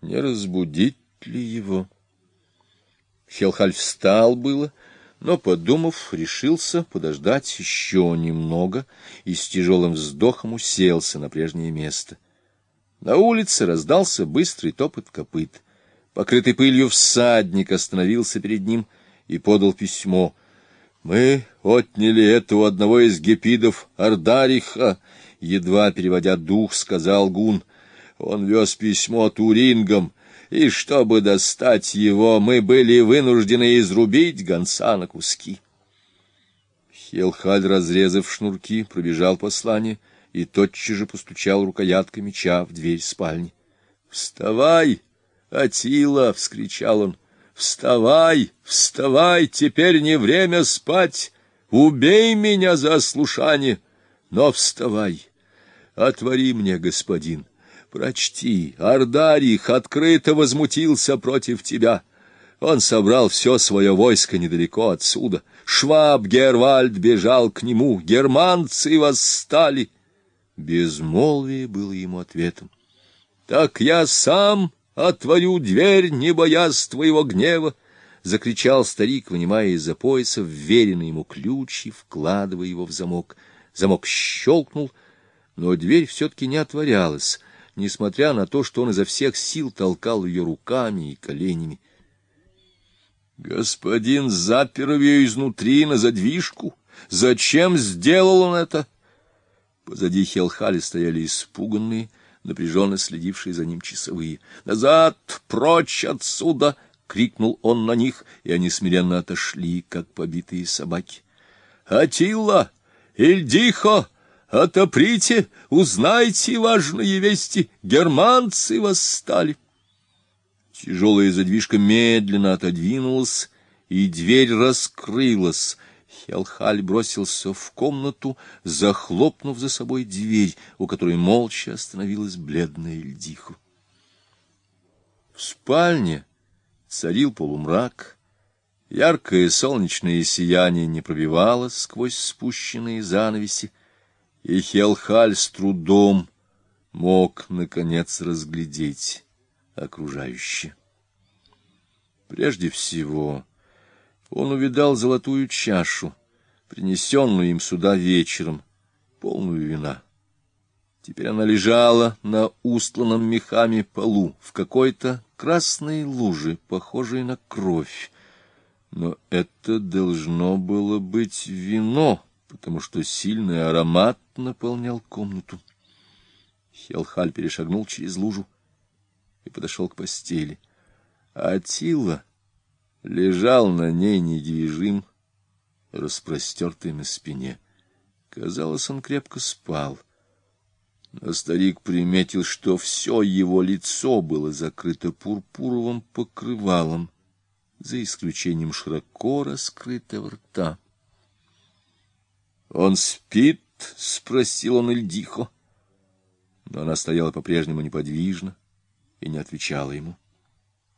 не разбудить ли его? Хелхаль встал было, но, подумав, решился подождать еще немного и с тяжелым вздохом уселся на прежнее место. На улице раздался быстрый топот копыт. Покрытый пылью всадник остановился перед ним и подал письмо. «Мы отняли это у одного из гепидов Ардариха», — едва переводя дух, сказал Гун. Он вез письмо Турингам, и чтобы достать его, мы были вынуждены изрубить гонца на куски. Хелхаль, разрезав шнурки, пробежал послание и тотчас же постучал рукояткой меча в дверь спальни. — Вставай, Атила! — вскричал он. — Вставай, вставай, теперь не время спать. Убей меня за ослушание, но вставай. Отвори мне, господин. — Прочти, Ардарих открыто возмутился против тебя. Он собрал все свое войско недалеко отсюда. Шваб Гервальд бежал к нему, германцы восстали. Безмолвие было ему ответом. Так я сам отворю дверь, не боясь твоего гнева, — закричал старик, вынимая из-за пояса вверенный ему ключ и вкладывая его в замок. Замок щелкнул, но дверь все-таки не отворялась несмотря на то, что он изо всех сил толкал ее руками и коленями. Господин запер ее изнутри на задвижку. Зачем сделал он это? Позади Хелхали стояли испуганные, напряженно следившие за ним часовые. «Назад! Прочь отсюда!» — крикнул он на них, и они смиренно отошли, как побитые собаки. «Атилла! Ильдихо!» Отоприте, узнайте важные вести, германцы восстали. Тяжелая задвижка медленно отодвинулась, и дверь раскрылась. Хелхаль бросился в комнату, захлопнув за собой дверь, у которой молча остановилась бледная Ильдиха. В спальне царил полумрак. Яркое солнечное сияние не пробивалось сквозь спущенные занавеси и Хелхаль с трудом мог, наконец, разглядеть окружающее. Прежде всего, он увидал золотую чашу, принесенную им сюда вечером, полную вина. Теперь она лежала на устланном мехами полу в какой-то красной луже, похожей на кровь. Но это должно было быть вино, потому что сильный аромат наполнял комнату. Хелхаль перешагнул через лужу и подошел к постели. Атила лежал на ней недвижим, распростертый на спине. Казалось, он крепко спал. Но старик приметил, что все его лицо было закрыто пурпуровым покрывалом, за исключением широко раскрытого рта. — Он спит? — спросил он Эльдихо. Но она стояла по-прежнему неподвижно и не отвечала ему.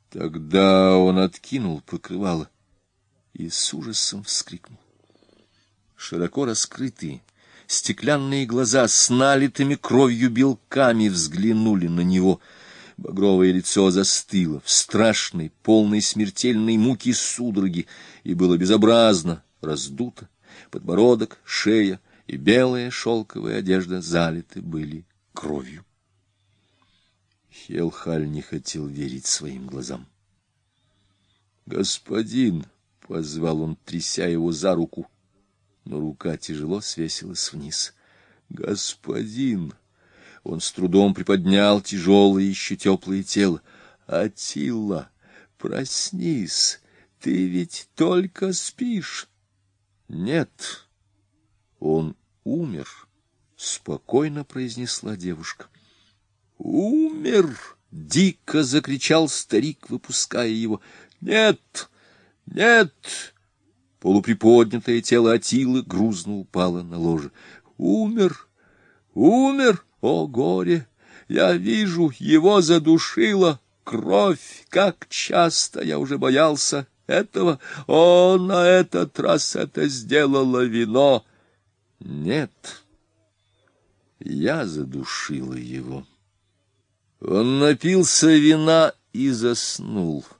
Тогда он откинул покрывало и с ужасом вскрикнул. Широко раскрытые, стеклянные глаза с налитыми кровью белками взглянули на него. Багровое лицо застыло в страшной, полной смертельной муки судороги и было безобразно раздуто подбородок, шея и белая шелковая одежда залиты были кровью. Хелхаль не хотел верить своим глазам. «Господин!» — позвал он, тряся его за руку, но рука тяжело свесилась вниз. «Господин!» Он с трудом приподнял тяжелое еще теплое тело. «Атила, проснись! Ты ведь только спишь!» Нет, он умер, спокойно произнесла девушка. Умер! Дико закричал старик, выпуская его. Нет! Нет! Полуприподнятое тело Атилы грузно упало на ложе. Умер! Умер! О, горе! Я вижу, его задушила кровь. Как часто я уже боялся этого. О, на этот раз это сделало вино. Нет, я задушила его. Он напился вина и заснул. —